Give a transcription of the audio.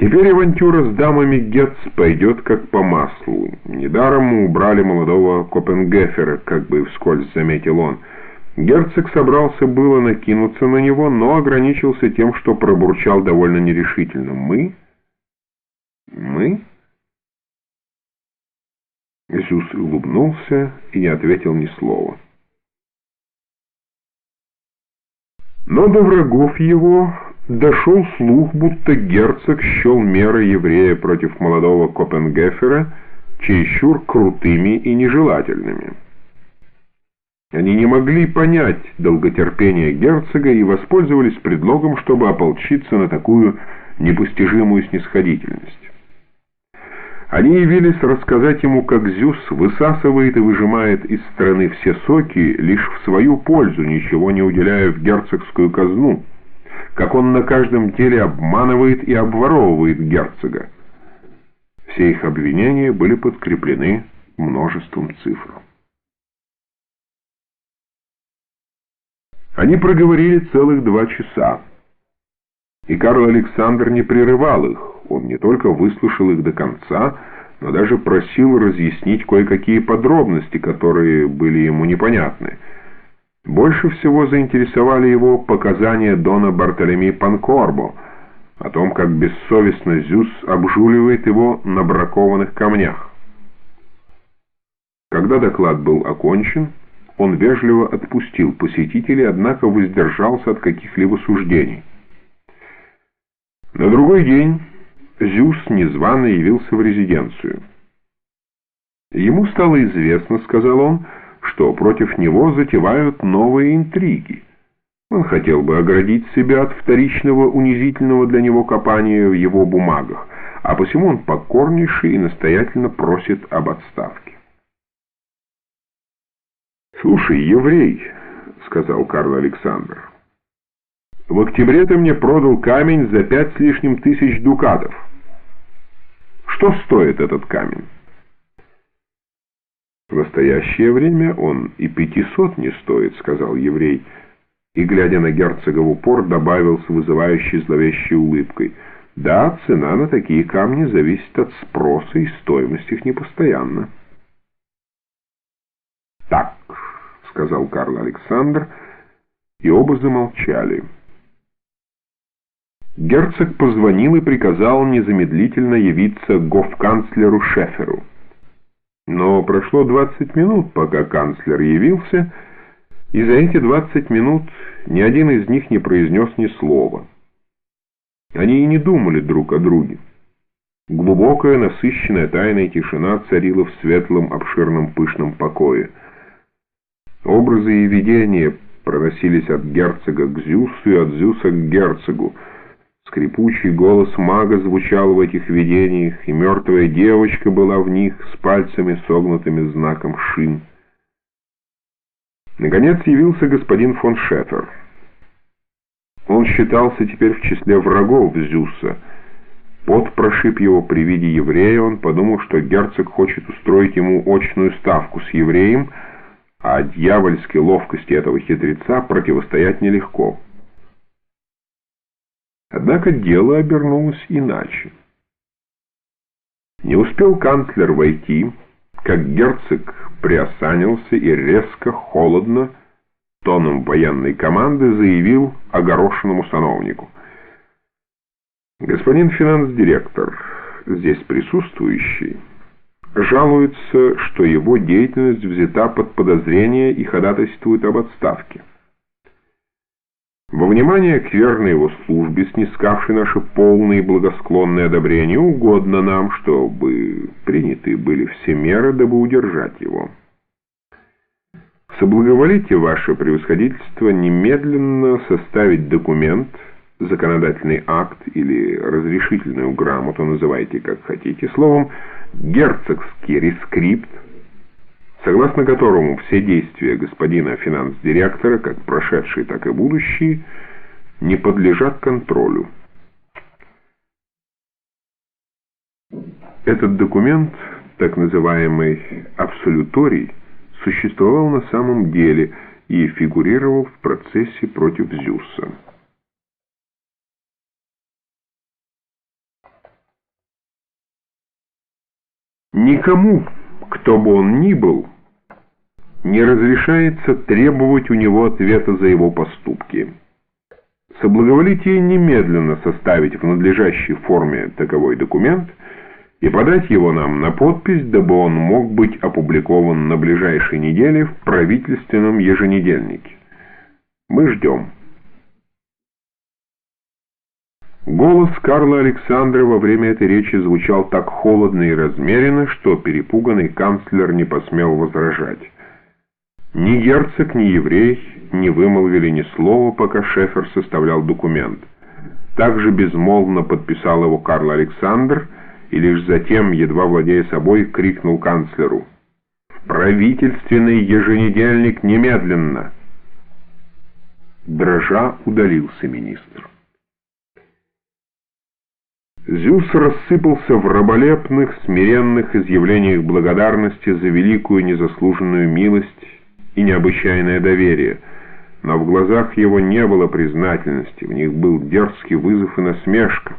Теперь авантюра с дамами Гетц пойдет как по маслу. Недаром убрали молодого Копенгефера, как бы вскользь заметил он. Герцог собрался было накинуться на него, но ограничился тем, что пробурчал довольно нерешительно. «Мы? Мы?» Зюс улыбнулся и не ответил ни слова. Но до врагов его дошел слух, будто герцог счел меры еврея против молодого Копенгефера чересчур крутыми и нежелательными. Они не могли понять долготерпения герцога и воспользовались предлогом, чтобы ополчиться на такую непостижимую снисходительность. Они явились рассказать ему, как Зюс высасывает и выжимает из страны все соки лишь в свою пользу, ничего не уделяя в герцогскую казну, как он на каждом деле обманывает и обворовывает герцога. Все их обвинения были подкреплены множеством цифр. Они проговорили целых два часа, и Карл Александр не прерывал их. Он не только выслушал их до конца, но даже просил разъяснить кое-какие подробности, которые были ему непонятны. Больше всего заинтересовали его показания Дона Бартолеми Панкорбо о том, как бессовестно Зюс обжуливает его на бракованных камнях. Когда доклад был окончен, он вежливо отпустил посетителей, однако воздержался от каких-либо суждений. На другой день Зюс незвано явился в резиденцию. Ему стало известно, сказал он, что против него затевают новые интриги. Он хотел бы оградить себя от вторичного унизительного для него копания в его бумагах, а посему он покорнейший и настоятельно просит об отставке. «Слушай, еврей», — сказал Карл Александр, — «в октябре ты мне продал камень за пять с лишним тысяч дукатов. Что стоит этот камень?» «В настоящее время он и пятисот не стоит», — сказал еврей, и, глядя на герцога в упор, добавил с вызывающей зловещей улыбкой, «Да, цена на такие камни зависит от спроса, и стоимость их непостоянна». «Так», — сказал Карл Александр, и оба замолчали. Герцог позвонил и приказал незамедлительно явиться гофканцлеру Шеферу. Но прошло 20 минут, пока канцлер явился, и за эти 20 минут ни один из них не произнес ни слова. Они и не думали друг о друге. Глубокая, насыщенная тайная тишина царила в светлом, обширном, пышном покое. Образы и видения проносились от герцога к Зюсу и от Зюса к герцогу, Скрипучий голос мага звучал в этих видениях, и мертвая девочка была в них с пальцами, согнутыми знаком шин. Наконец явился господин фон Шефер. Он считался теперь в числе врагов Зюса. Пот прошиб его при виде еврея, он подумал, что герцог хочет устроить ему очную ставку с евреем, а дьявольской ловкости этого хитреца противостоять нелегко. Однако дело обернулось иначе. Не успел канцлер войти, как герцог приосанился и резко, холодно, тоном военной команды заявил огорошенному сановнику. «Господин финанс-директор, здесь присутствующий, жалуется, что его деятельность взята под подозрение и ходатайствует об отставке. Во внимание к верной его службе, снискавшей наше полное и благосклонное одобрение, угодно нам, чтобы приняты были все меры, дабы удержать его. Соблаговолите, ваше превосходительство, немедленно составить документ, законодательный акт или разрешительную грамоту, называйте как хотите, словом, герцогский рескрипт, согласно которому все действия господина финанс-директора, как прошедшие, так и будущие, не подлежат контролю. Этот документ, так называемый «абсолюторий», существовал на самом деле и фигурировал в процессе против Зюса. Никому, кто бы он ни был, не разрешается требовать у него ответа за его поступки. Соблаговолите немедленно составить в надлежащей форме таковой документ и подать его нам на подпись, дабы он мог быть опубликован на ближайшей неделе в правительственном еженедельнике. Мы ждем. Голос Карла Александра во время этой речи звучал так холодно и размеренно, что перепуганный канцлер не посмел возражать. Ни герцог, ни еврей не вымолвили ни слова, пока Шефер составлял документ. Также безмолвно подписал его Карл Александр и лишь затем, едва владея собой, крикнул канцлеру «В правительственный еженедельник немедленно!» Дрожа удалился министр. Зюс рассыпался в раболепных, смиренных изъявлениях благодарности за великую незаслуженную милость и необычайное доверие, но в глазах его не было признательности, в них был дерзкий вызов и насмешка.